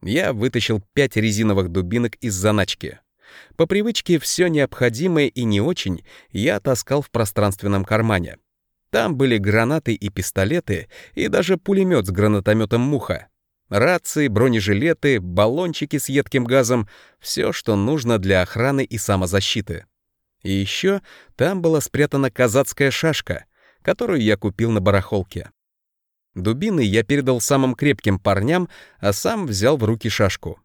Я вытащил пять резиновых дубинок из заначки. По привычке все необходимое и не очень я таскал в пространственном кармане. Там были гранаты и пистолеты, и даже пулемет с гранатометом «Муха». Рации, бронежилеты, баллончики с едким газом — все, что нужно для охраны и самозащиты. И еще там была спрятана казацкая шашка, которую я купил на барахолке. Дубины я передал самым крепким парням, а сам взял в руки шашку.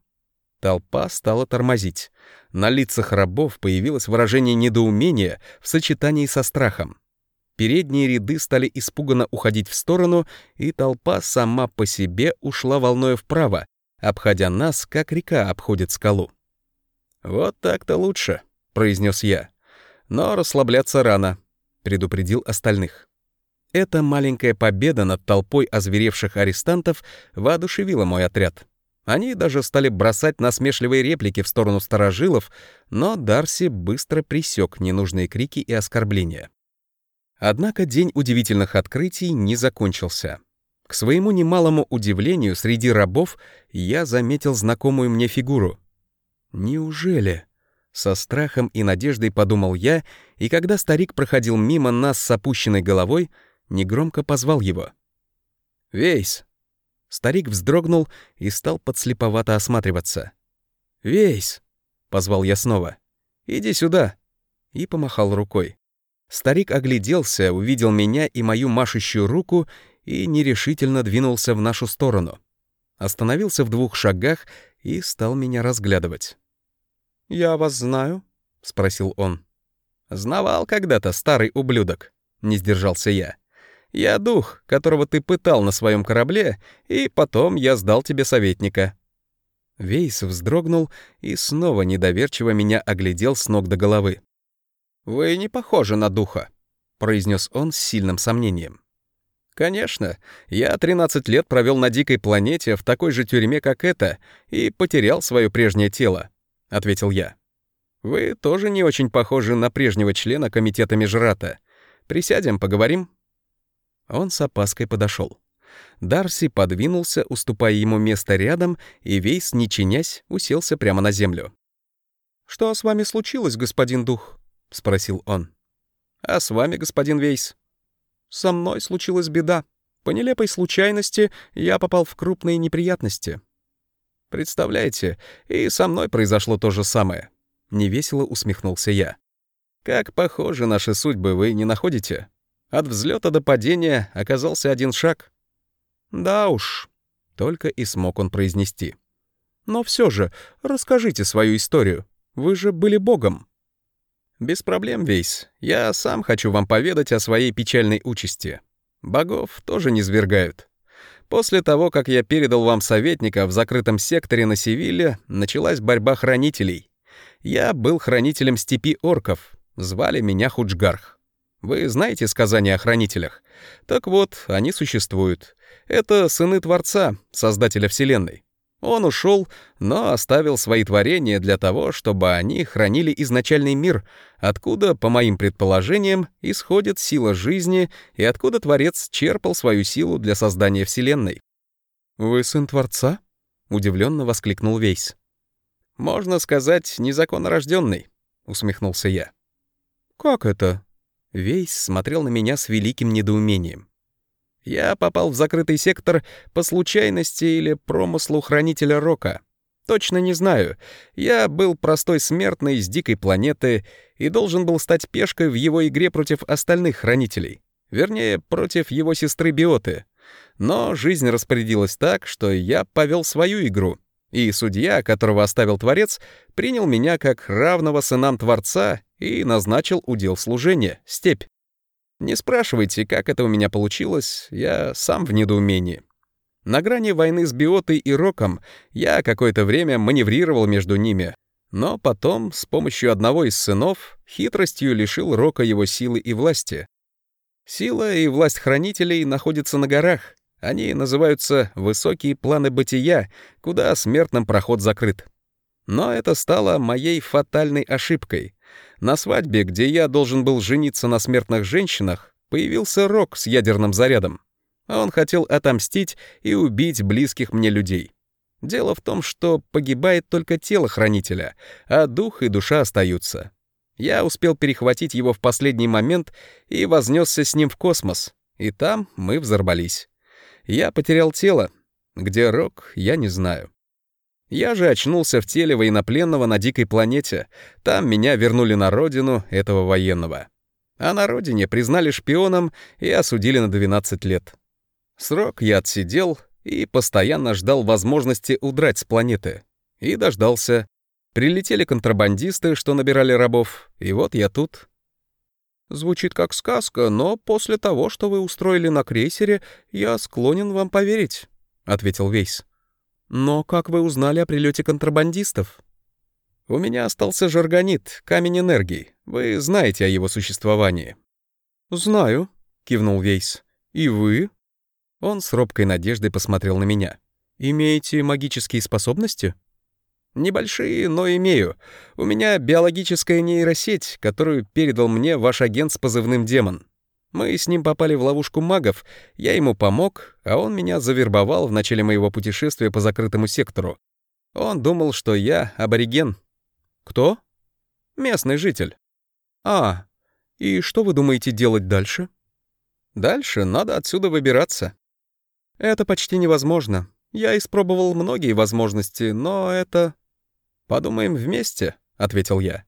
Толпа стала тормозить. На лицах рабов появилось выражение недоумения в сочетании со страхом. Передние ряды стали испуганно уходить в сторону, и толпа сама по себе ушла волной вправо, обходя нас, как река обходит скалу. «Вот так-то лучше», — произнес я. «Но расслабляться рано», — предупредил остальных. Эта маленькая победа над толпой озверевших арестантов воодушевила мой отряд. Они даже стали бросать насмешливые реплики в сторону старожилов, но Дарси быстро присек ненужные крики и оскорбления. Однако день удивительных открытий не закончился. К своему немалому удивлению, среди рабов я заметил знакомую мне фигуру. Неужели? Со страхом и надеждой подумал я, и когда старик проходил мимо нас с опущенной головой, негромко позвал его. «Вейс!» Старик вздрогнул и стал подслеповато осматриваться. «Вейс!» — позвал я снова. «Иди сюда!» И помахал рукой. Старик огляделся, увидел меня и мою машущую руку и нерешительно двинулся в нашу сторону. Остановился в двух шагах и стал меня разглядывать. «Я вас знаю?» — спросил он. «Знавал когда-то, старый ублюдок», — не сдержался я. «Я дух, которого ты пытал на своем корабле, и потом я сдал тебе советника». Вейс вздрогнул и снова недоверчиво меня оглядел с ног до головы. «Вы не похожи на духа», — произнес он с сильным сомнением. «Конечно, я 13 лет провел на дикой планете в такой же тюрьме, как эта, и потерял свое прежнее тело», — ответил я. «Вы тоже не очень похожи на прежнего члена комитета Межрата. Присядем, поговорим?» Он с опаской подошел. Дарси подвинулся, уступая ему место рядом, и весь, не чинясь, уселся прямо на землю. «Что с вами случилось, господин дух?» — спросил он. «А с вами, господин Вейс?» «Со мной случилась беда. По нелепой случайности я попал в крупные неприятности». «Представляете, и со мной произошло то же самое». Невесело усмехнулся я. «Как похожи наши судьбы, вы не находите? От взлета до падения оказался один шаг». «Да уж», — только и смог он произнести. «Но все же, расскажите свою историю. Вы же были богом». «Без проблем, Вейс. Я сам хочу вам поведать о своей печальной участи. Богов тоже не свергают. После того, как я передал вам советника в закрытом секторе на Севиле, началась борьба хранителей. Я был хранителем степи орков. Звали меня Худжгарх. Вы знаете сказания о хранителях? Так вот, они существуют. Это сыны Творца, создателя Вселенной. Он ушел, но оставил свои творения для того, чтобы они хранили изначальный мир, откуда, по моим предположениям, исходит сила жизни и откуда Творец черпал свою силу для создания Вселенной. «Вы сын Творца?» — удивленно воскликнул Вейс. «Можно сказать, незаконно рожденный», — усмехнулся я. «Как это?» Вейс смотрел на меня с великим недоумением. Я попал в закрытый сектор по случайности или промыслу хранителя Рока. Точно не знаю. Я был простой смертный с дикой планеты и должен был стать пешкой в его игре против остальных хранителей. Вернее, против его сестры Биоты. Но жизнь распорядилась так, что я повел свою игру. И судья, которого оставил Творец, принял меня как равного сынам Творца и назначил удел служения — степь. Не спрашивайте, как это у меня получилось, я сам в недоумении. На грани войны с Биотой и Роком я какое-то время маневрировал между ними, но потом с помощью одного из сынов хитростью лишил Рока его силы и власти. Сила и власть хранителей находятся на горах. Они называются «высокие планы бытия», куда смертным проход закрыт. Но это стало моей фатальной ошибкой — на свадьбе, где я должен был жениться на смертных женщинах, появился Рок с ядерным зарядом. Он хотел отомстить и убить близких мне людей. Дело в том, что погибает только тело хранителя, а дух и душа остаются. Я успел перехватить его в последний момент и вознесся с ним в космос, и там мы взорвались. Я потерял тело. Где Рок, я не знаю. Я же очнулся в теле военнопленного на дикой планете. Там меня вернули на родину этого военного. А на родине признали шпионом и осудили на 12 лет. Срок я отсидел и постоянно ждал возможности удрать с планеты. И дождался. Прилетели контрабандисты, что набирали рабов, и вот я тут. Звучит как сказка, но после того, что вы устроили на крейсере, я склонен вам поверить, — ответил Вейс. Но как вы узнали о прилете контрабандистов? У меня остался жаргонит, камень энергии. Вы знаете о его существовании. Знаю, кивнул Вейс. И вы? Он с робкой надеждой посмотрел на меня. Имеете магические способности? Небольшие, но имею. У меня биологическая нейросеть, которую передал мне ваш агент с позывным «Демон». Мы с ним попали в ловушку магов, я ему помог, а он меня завербовал в начале моего путешествия по закрытому сектору. Он думал, что я абориген. Кто? Местный житель. А, и что вы думаете делать дальше? Дальше надо отсюда выбираться. Это почти невозможно. Я испробовал многие возможности, но это... «Подумаем вместе», — ответил я.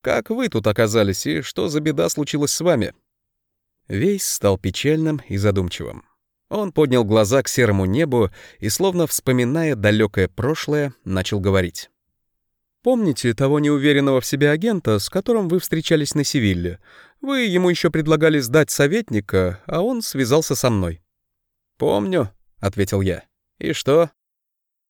«Как вы тут оказались и что за беда случилась с вами?» Вейс стал печальным и задумчивым. Он поднял глаза к серому небу и, словно вспоминая далекое прошлое, начал говорить. «Помните того неуверенного в себе агента, с которым вы встречались на Севилле? Вы ему еще предлагали сдать советника, а он связался со мной». «Помню», — ответил я. «И что?»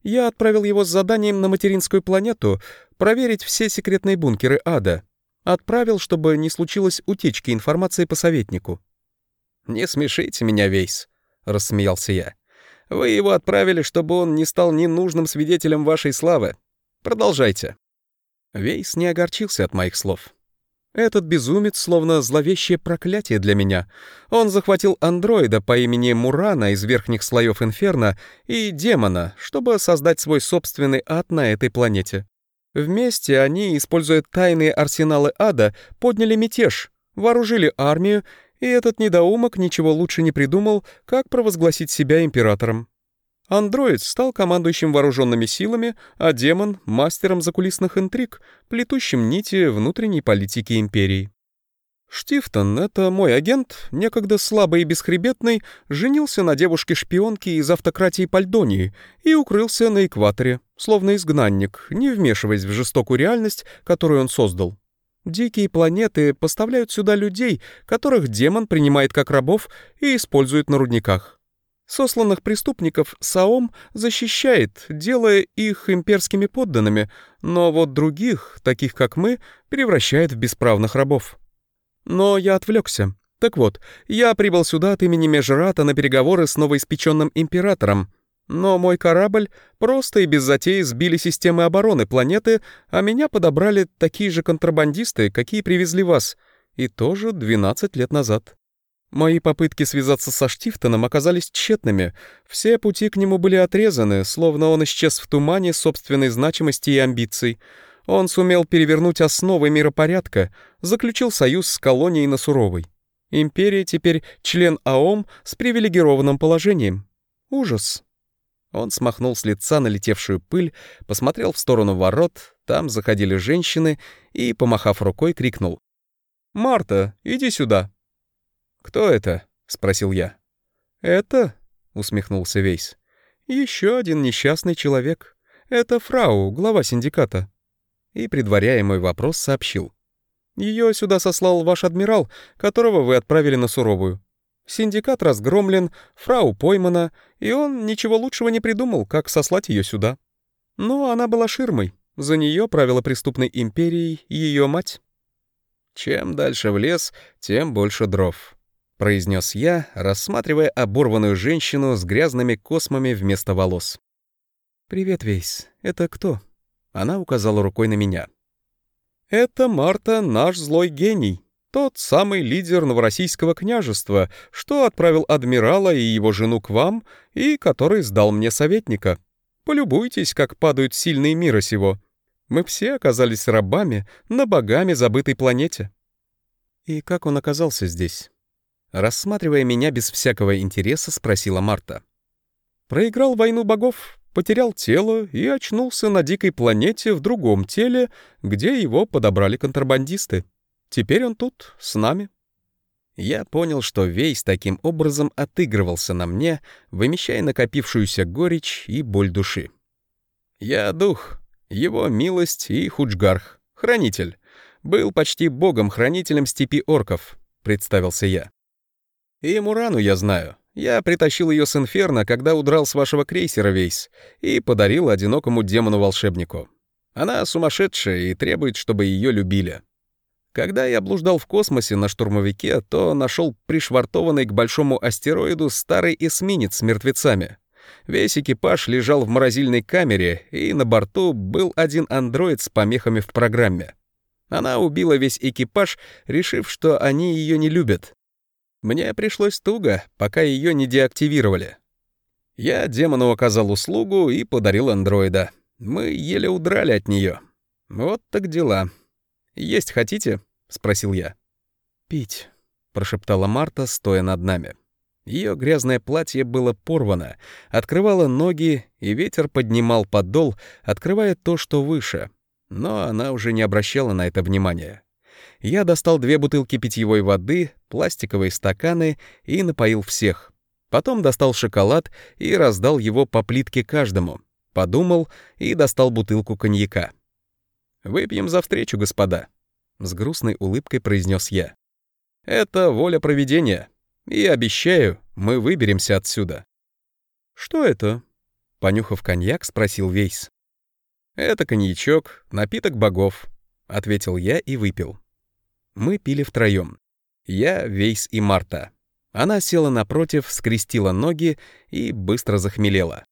Я отправил его с заданием на материнскую планету проверить все секретные бункеры ада. Отправил, чтобы не случилось утечки информации по советнику. «Не смешите меня, Вейс», — рассмеялся я. «Вы его отправили, чтобы он не стал ненужным свидетелем вашей славы. Продолжайте». Вейс не огорчился от моих слов. Этот безумец словно зловещее проклятие для меня. Он захватил андроида по имени Мурана из верхних слоев Инферно и демона, чтобы создать свой собственный ад на этой планете. Вместе они, используя тайные арсеналы ада, подняли мятеж, вооружили армию, и этот недоумок ничего лучше не придумал, как провозгласить себя императором. Андроид стал командующим вооруженными силами, а демон — мастером закулисных интриг, плетущим нити внутренней политики империи. Штифтон, это мой агент, некогда слабый и бесхребетный, женился на девушке-шпионке из автократии Пальдонии и укрылся на экваторе, словно изгнанник, не вмешиваясь в жестокую реальность, которую он создал. Дикие планеты поставляют сюда людей, которых демон принимает как рабов и использует на рудниках. Сосланных преступников Саом защищает, делая их имперскими подданными, но вот других, таких как мы, превращает в бесправных рабов. Но я отвлекся. Так вот, я прибыл сюда от имени Межрата на переговоры с новоиспеченным императором, но мой корабль просто и без затеи сбили системы обороны планеты, а меня подобрали такие же контрабандисты, какие привезли вас, и тоже 12 лет назад. Мои попытки связаться со Штифтоном оказались тщетными. Все пути к нему были отрезаны, словно он исчез в тумане собственной значимости и амбиций. Он сумел перевернуть основы миропорядка, заключил союз с колонией на Суровой. Империя теперь член АОМ с привилегированным положением. Ужас. Он смахнул с лица налетевшую пыль, посмотрел в сторону ворот, там заходили женщины и, помахав рукой, крикнул. «Марта, иди сюда!» «Кто это?» — спросил я. «Это?» — усмехнулся Вейс. «Еще один несчастный человек. Это фрау, глава синдиката». И, предваряя мой вопрос, сообщил. Ее сюда сослал ваш адмирал, которого вы отправили на Суровую. Синдикат разгромлен, фрау поймана, и он ничего лучшего не придумал, как сослать ее сюда. Но она была ширмой. За нее правила преступной империей ее мать. Чем дальше в лес, тем больше дров. — произнес я, рассматривая оборванную женщину с грязными космами вместо волос. «Привет, Вейс. Это кто?» Она указала рукой на меня. «Это Марта, наш злой гений, тот самый лидер Новороссийского княжества, что отправил адмирала и его жену к вам и который сдал мне советника. Полюбуйтесь, как падают сильные мира сего. Мы все оказались рабами на богами забытой планете». «И как он оказался здесь?» Рассматривая меня без всякого интереса, спросила Марта. «Проиграл войну богов, потерял тело и очнулся на дикой планете в другом теле, где его подобрали контрабандисты. Теперь он тут, с нами». Я понял, что Вейс таким образом отыгрывался на мне, вымещая накопившуюся горечь и боль души. «Я дух, его милость и худжгарх, хранитель. Был почти богом-хранителем степи орков», — представился я. И Мурану я знаю. Я притащил ее с Инферно, когда удрал с вашего крейсера весь, и подарил одинокому демону-волшебнику. Она сумасшедшая и требует, чтобы ее любили. Когда я блуждал в космосе на штурмовике, то нашел пришвартованный к большому астероиду старый эсминец с мертвецами. Весь экипаж лежал в морозильной камере, и на борту был один андроид с помехами в программе. Она убила весь экипаж, решив, что они ее не любят. Мне пришлось туго, пока ее не деактивировали. Я демону оказал услугу и подарил андроида. Мы еле удрали от нее. Вот так дела. «Есть хотите?» — спросил я. «Пить», — прошептала Марта, стоя над нами. Ее грязное платье было порвано, открывало ноги, и ветер поднимал подол, открывая то, что выше. Но она уже не обращала на это внимания. Я достал две бутылки питьевой воды, пластиковые стаканы и напоил всех. Потом достал шоколад и раздал его по плитке каждому. Подумал и достал бутылку коньяка. «Выпьем за встречу, господа», — с грустной улыбкой произнес я. «Это воля проведения». И обещаю, мы выберемся отсюда». «Что это?» — понюхав коньяк, спросил Вейс. «Это коньячок, напиток богов», — ответил я и выпил. Мы пили втроем. Я, Вейс и Марта. Она села напротив, скрестила ноги и быстро захмелела.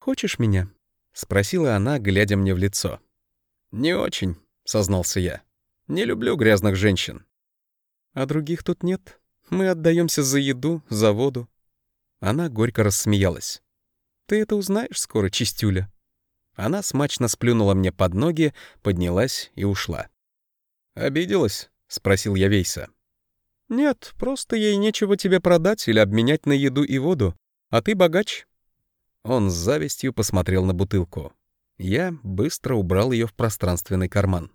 «Хочешь меня?» — спросила она, глядя мне в лицо. «Не очень», — сознался я. «Не люблю грязных женщин». «А других тут нет?» Мы отдаемся за еду, за воду». Она горько рассмеялась. «Ты это узнаешь скоро, чистюля?» Она смачно сплюнула мне под ноги, поднялась и ушла. «Обиделась?» — спросил я Вейса. «Нет, просто ей нечего тебе продать или обменять на еду и воду, а ты богач». Он с завистью посмотрел на бутылку. Я быстро убрал ее в пространственный карман.